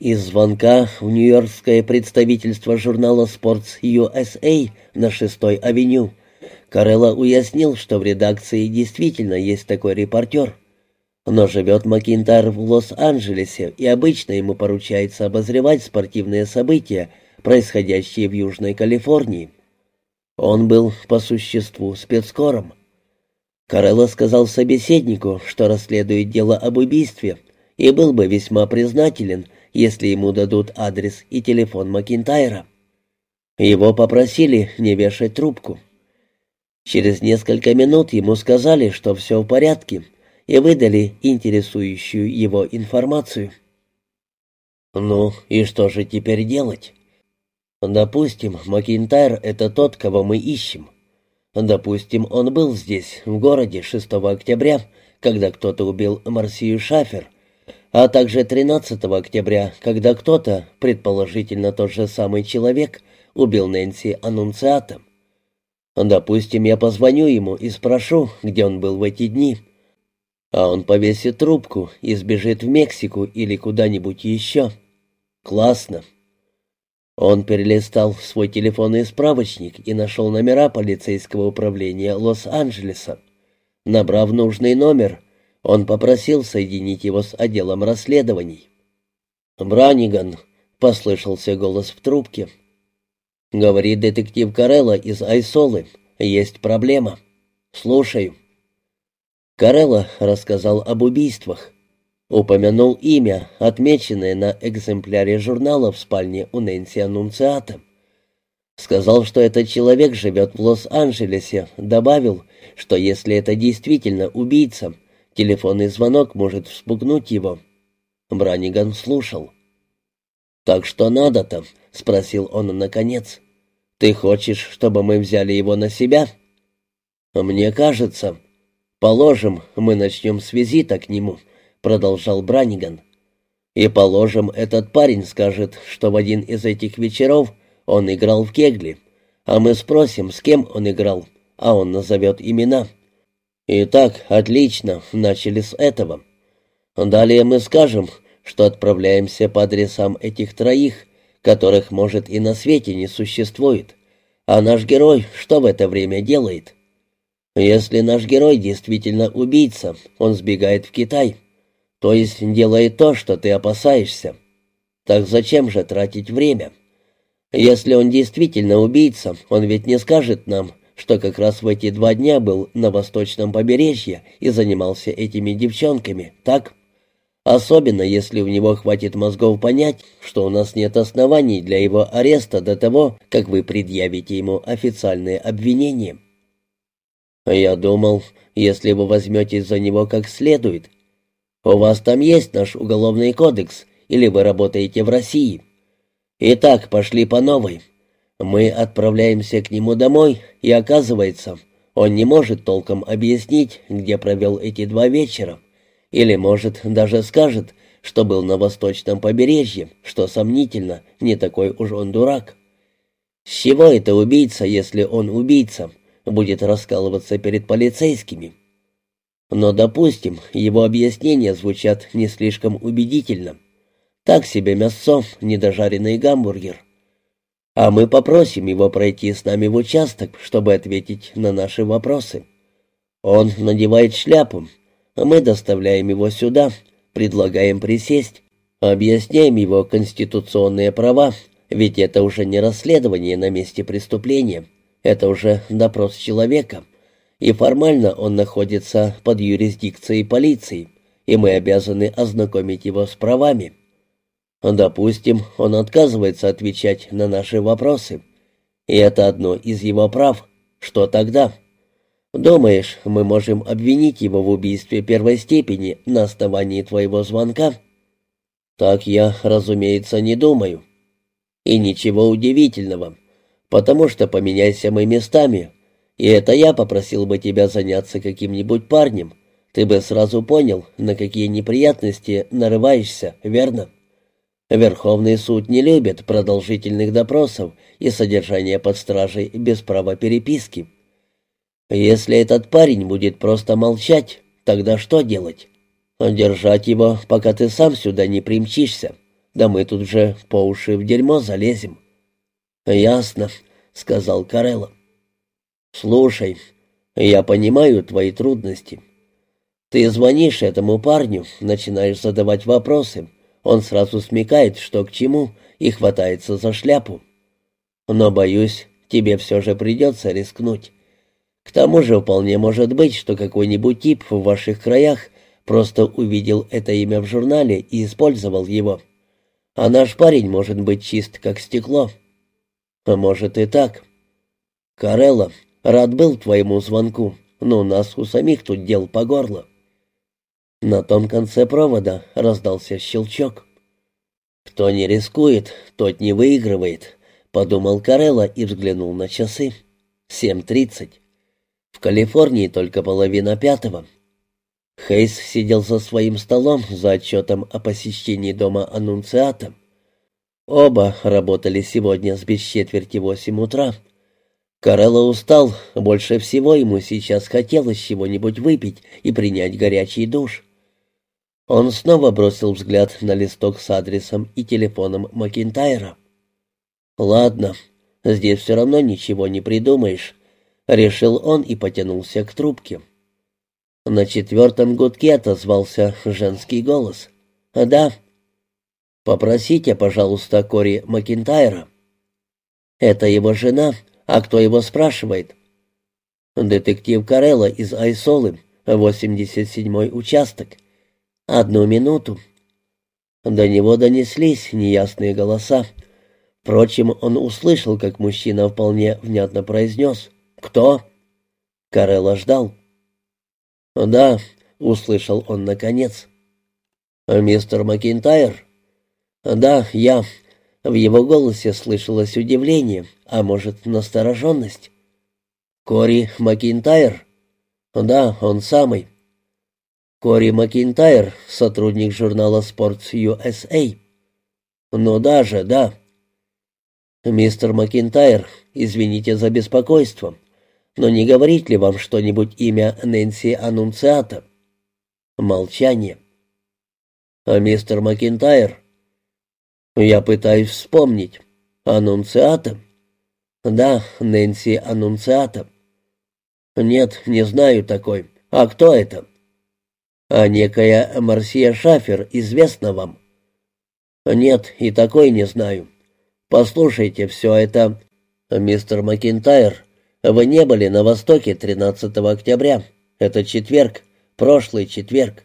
Из звонка в Нью-Йоркское представительство журнала Sports USA на 6-й авеню Карелла уяснил, что в редакции действительно есть такой репортер. Но живет Макинтайр в Лос-Анджелесе, и обычно ему поручается обозревать спортивные события, происходящие в Южной Калифорнии. Он был, по существу, спецкором. Карелла сказал собеседнику, что расследует дело об убийстве, и был бы весьма признателен, если ему дадут адрес и телефон Макинтайра. Его попросили не вешать трубку. Через несколько минут ему сказали, что все в порядке, и выдали интересующую его информацию. «Ну, и что же теперь делать?» «Допустим, Макинтайр — это тот, кого мы ищем. Допустим, он был здесь, в городе, 6 октября, когда кто-то убил Марсию Шафер, а также 13 октября, когда кто-то, предположительно тот же самый человек, убил Нэнси Аннунциата. Допустим, я позвоню ему и спрошу, где он был в эти дни. А он повесит трубку и сбежит в Мексику или куда-нибудь еще. Классно. Он перелистал свой телефонный справочник и нашел номера полицейского управления Лос-Анджелеса. Набрав нужный номер, он попросил соединить его с отделом расследований. «Браниган», — послышался голос в трубке, — Говорит детектив Карелла из Айсолы. Есть проблема. Слушаю. Карелла рассказал об убийствах. Упомянул имя, отмеченное на экземпляре журнала в спальне у Нэнси Аннунциата. Сказал, что этот человек живет в Лос-Анджелесе, добавил, что если это действительно убийца, телефонный звонок может вспугнуть его. Браниган слушал. «Так что надо-то?» — спросил он наконец. Ты хочешь, чтобы мы взяли его на себя? Мне кажется, положим, мы начнем с визита к нему, продолжал Браниган. И положим, этот парень скажет, что в один из этих вечеров он играл в кегли, а мы спросим, с кем он играл, а он назовет имена. Итак, отлично, начали с этого. Далее мы скажем, что отправляемся по адресам этих троих, которых, может, и на свете не существует. А наш герой что в это время делает? Если наш герой действительно убийца, он сбегает в Китай. То есть делает то, что ты опасаешься. Так зачем же тратить время? Если он действительно убийца, он ведь не скажет нам, что как раз в эти два дня был на восточном побережье и занимался этими девчонками, так? Особенно, если у него хватит мозгов понять, что у нас нет оснований для его ареста до того, как вы предъявите ему официальные обвинения. Я думал, если вы возьметесь за него как следует. У вас там есть наш уголовный кодекс, или вы работаете в России? Итак, пошли по новой. Мы отправляемся к нему домой, и оказывается, он не может толком объяснить, где провел эти два вечера. Или, может, даже скажет, что был на восточном побережье, что сомнительно, не такой уж он дурак. С чего это убийца, если он убийца, будет раскалываться перед полицейскими? Но, допустим, его объяснения звучат не слишком убедительно. Так себе мясо, недожаренный гамбургер. А мы попросим его пройти с нами в участок, чтобы ответить на наши вопросы. Он надевает шляпу, мы доставляем его сюда, предлагаем присесть, объясняем его конституционные права, ведь это уже не расследование на месте преступления, это уже допрос человека, и формально он находится под юрисдикцией полиции, и мы обязаны ознакомить его с правами. Допустим, он отказывается отвечать на наши вопросы, и это одно из его прав. Что тогда?» Думаешь, мы можем обвинить его в убийстве первой степени на основании твоего звонка? Так я, разумеется, не думаю. И ничего удивительного, потому что поменяйся мы местами, и это я попросил бы тебя заняться каким-нибудь парнем, ты бы сразу понял, на какие неприятности нарываешься, верно? Верховный суд не любит продолжительных допросов и содержания под стражей без права переписки. Если этот парень будет просто молчать, тогда что делать? Держать его, пока ты сам сюда не примчишься. Да мы тут же по уши в дерьмо залезем». «Ясно», — сказал Карелло. «Слушай, я понимаю твои трудности. Ты звонишь этому парню, начинаешь задавать вопросы. Он сразу смекает, что к чему, и хватается за шляпу. Но, боюсь, тебе все же придется рискнуть. К тому же вполне может быть, что какой-нибудь тип в ваших краях просто увидел это имя в журнале и использовал его. А наш парень может быть чист, как стекло. А может и так. Карелла, рад был твоему звонку, но у нас у самих тут дел по горло. На том конце провода раздался щелчок. «Кто не рискует, тот не выигрывает», — подумал Карелла и взглянул на часы. «Семь тридцать. В Калифорнии только половина пятого». Хейс сидел за своим столом за отчетом о посещении дома аннунциата. Оба работали сегодня с без четверти восемь утра. Карелла устал, больше всего ему сейчас хотелось чего-нибудь выпить и принять горячий душ. Он снова бросил взгляд на листок с адресом и телефоном Макинтайра. «Ладно, здесь все равно ничего не придумаешь», — решил он и потянулся к трубке. На четвертом гудке отозвался женский голос. «Да». «Попросите, пожалуйста, Кори Макинтайра». «Это его жена. А кто его спрашивает?» «Детектив Карелла из Айсолы, 87-й участок». «Одну минуту». До него донеслись неясные голоса. Впрочем, он услышал, как мужчина вполне внятно произнес «Кто?». Карелла ждал. «Да», — услышал он наконец. «Мистер Макинтайр?» «Да, я». В его голосе слышалось удивление, а может, настороженность. «Кори Макинтайр?» «Да, он самый». «Кори Макинтайр, сотрудник журнала Sports USA». «Ну даже, да». «Мистер Макинтайр, извините за беспокойство. Но не говорит ли вам что-нибудь имя Нэнси Аннунциата? Молчание. А мистер Макинтайр? Я пытаюсь вспомнить. Аннунциата? Да, Нэнси Аннунциата. Нет, не знаю такой. А кто это? А некая Марсия Шафер известна вам? Нет, и такой не знаю. Послушайте, все это... Мистер Макинтайр вы не были на Востоке 13 октября. Это четверг, прошлый четверг.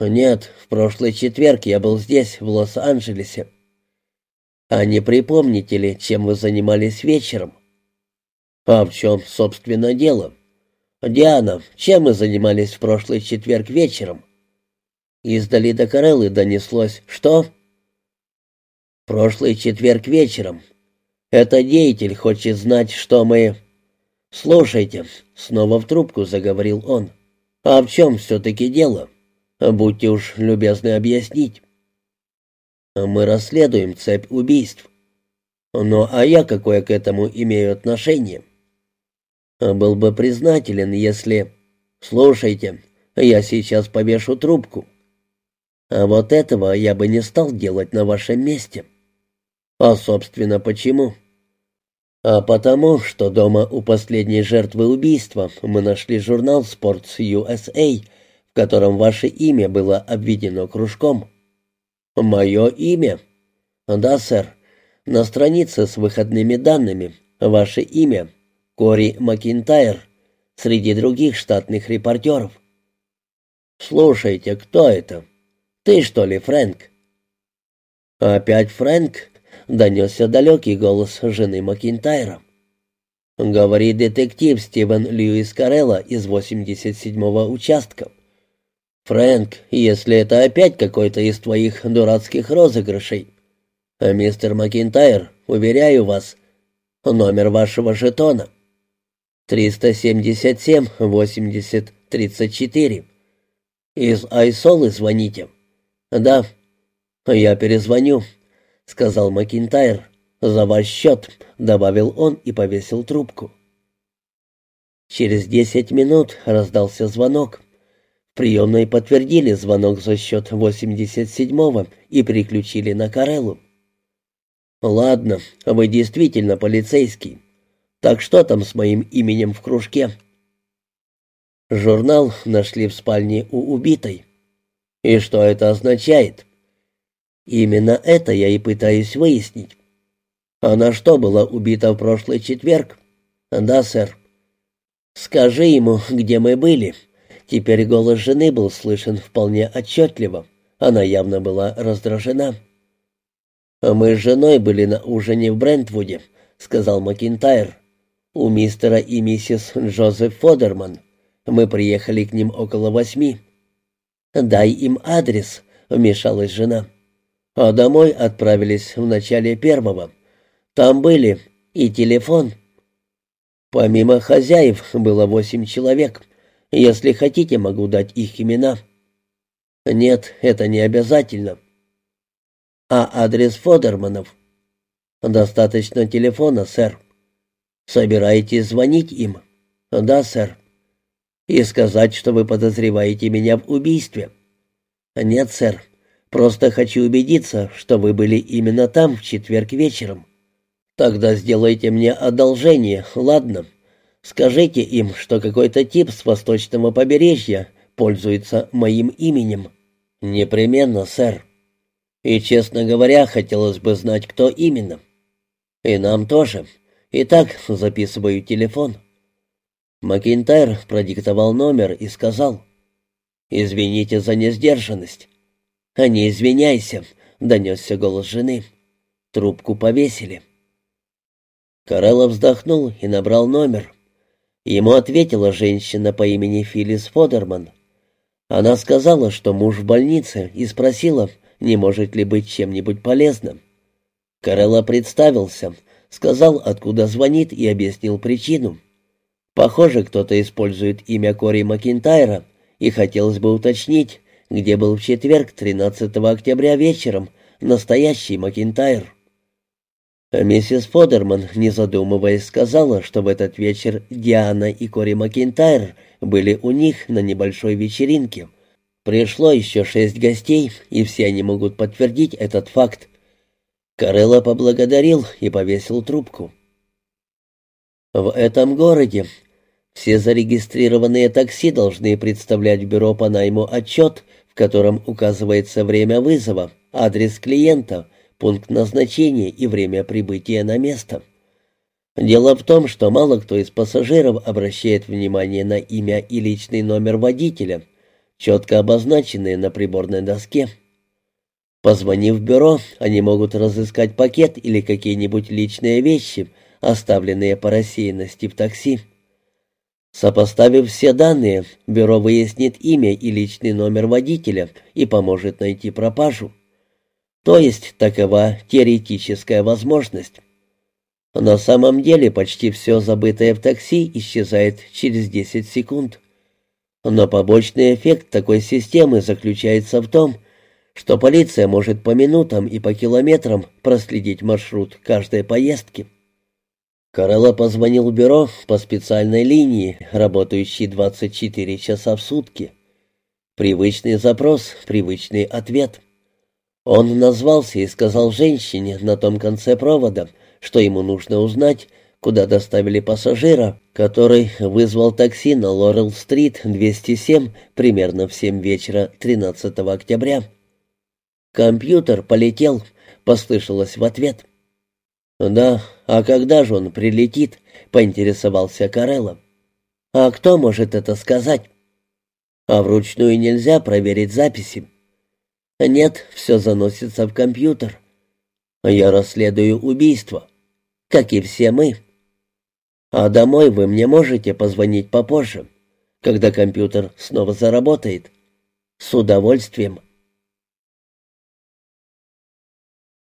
Нет, в прошлый четверг я был здесь, в Лос-Анджелесе. А не припомните ли, чем вы занимались вечером? А в чем, собственно, дело? Диана, чем мы занимались в прошлый четверг вечером? Издали до Кареллы донеслось «Что?» «Прошлый четверг вечером. Это деятель хочет знать, что мы...» «Слушайте», — снова в трубку заговорил он, — «а в чем все-таки дело? Будьте уж любезны объяснить». «Мы расследуем цепь убийств». «Ну, а я какое к этому имею отношение?» «Был бы признателен, если...» «Слушайте, я сейчас повешу трубку». «А вот этого я бы не стал делать на вашем месте». А, собственно, почему? А потому, что дома у последней жертвы убийства мы нашли журнал Sports USA, в котором ваше имя было обведено кружком. Мое имя? Да, сэр. На странице с выходными данными ваше имя Кори Макинтайр среди других штатных репортеров. «Слушайте, кто это? Ты, что ли, Фрэнк?» «Опять Фрэнк?» — донесся далекий голос жены Макинтайра. Говорит детектив Стивен Льюис Карелла из 87-го участка. «Фрэнк, если это опять какой-то из твоих дурацких розыгрышей. Мистер Макинтайр, уверяю вас, номер вашего жетона. 377-80-34. Из Айсолы звоните?» «Да». «Я перезвоню сказал Макинтайр. «За ваш счет», — добавил он и повесил трубку. Через десять минут раздался звонок. В приемной подтвердили звонок за счет 87-го и переключили на Кареллу. «Ладно, вы действительно полицейский. Так что там с моим именем в кружке?» Журнал нашли в спальне у убитой. «И что это означает?» «Именно это я и пытаюсь выяснить. Она что, была убита в прошлый четверг?» «Да, сэр». «Скажи ему, где мы были». Теперь голос жены был слышен вполне отчетливо. Она явно была раздражена. «Мы с женой были на ужине в Брентвуде», — сказал Макинтайр. «У мистера и миссис Джозеф Фодерман. Мы приехали к ним около восьми». «Дай им адрес», — вмешалась жена. «А домой отправились в начале первого. Там были и телефон». Помимо хозяев было восемь человек. Если хотите, могу дать их имена. Нет, это не обязательно. А адрес Фодерманов? Достаточно телефона, сэр. Собираетесь звонить им? Да, сэр. И сказать, что вы подозреваете меня в убийстве? Нет, сэр. Просто хочу убедиться, что вы были именно там в четверг вечером. «Тогда сделайте мне одолжение, ладно? Скажите им, что какой-то тип с восточного побережья пользуется моим именем». «Непременно, сэр. И, честно говоря, хотелось бы знать, кто именно. И нам тоже. Итак, записываю телефон». Макинтайр продиктовал номер и сказал, «Извините за несдержанность». «А не извиняйся», — донесся голос жены. Трубку повесили. Карелла вздохнул и набрал номер. Ему ответила женщина по имени Филлис Фодерман. Она сказала, что муж в больнице, и спросила, не может ли быть чем-нибудь полезным. Карелла представился, сказал, откуда звонит, и объяснил причину. Похоже, кто-то использует имя Кори Макинтайра, и хотелось бы уточнить, где был в четверг, 13 октября вечером, настоящий Макинтайр. Миссис Фодерман, не задумываясь, сказала, что в этот вечер Диана и Кори Макинтайр были у них на небольшой вечеринке. Пришло еще шесть гостей, и все они могут подтвердить этот факт. Карелла поблагодарил и повесил трубку. В этом городе все зарегистрированные такси должны представлять в бюро по найму отчет, в котором указывается время вызова, адрес клиента — пункт назначения и время прибытия на место. Дело в том, что мало кто из пассажиров обращает внимание на имя и личный номер водителя, четко обозначенные на приборной доске. Позвонив в бюро, они могут разыскать пакет или какие-нибудь личные вещи, оставленные по рассеянности в такси. Сопоставив все данные, бюро выяснит имя и личный номер водителя и поможет найти пропажу. То есть такова теоретическая возможность. На самом деле почти все забытое в такси исчезает через 10 секунд. Но побочный эффект такой системы заключается в том, что полиция может по минутам и по километрам проследить маршрут каждой поездки. Карелла позвонил в бюро по специальной линии, работающей 24 часа в сутки. Привычный запрос, привычный ответ. Он назвался и сказал женщине на том конце провода, что ему нужно узнать, куда доставили пассажира, который вызвал такси на Лорел-стрит 207 примерно в 7 вечера 13 октября. «Компьютер полетел», — послышалось в ответ. «Да, а когда же он прилетит?» — поинтересовался Карелло. «А кто может это сказать?» «А вручную нельзя проверить записи». Нет, все заносится в компьютер. Я расследую убийство, как и все мы. А домой вы мне можете позвонить попозже, когда компьютер снова заработает. С удовольствием.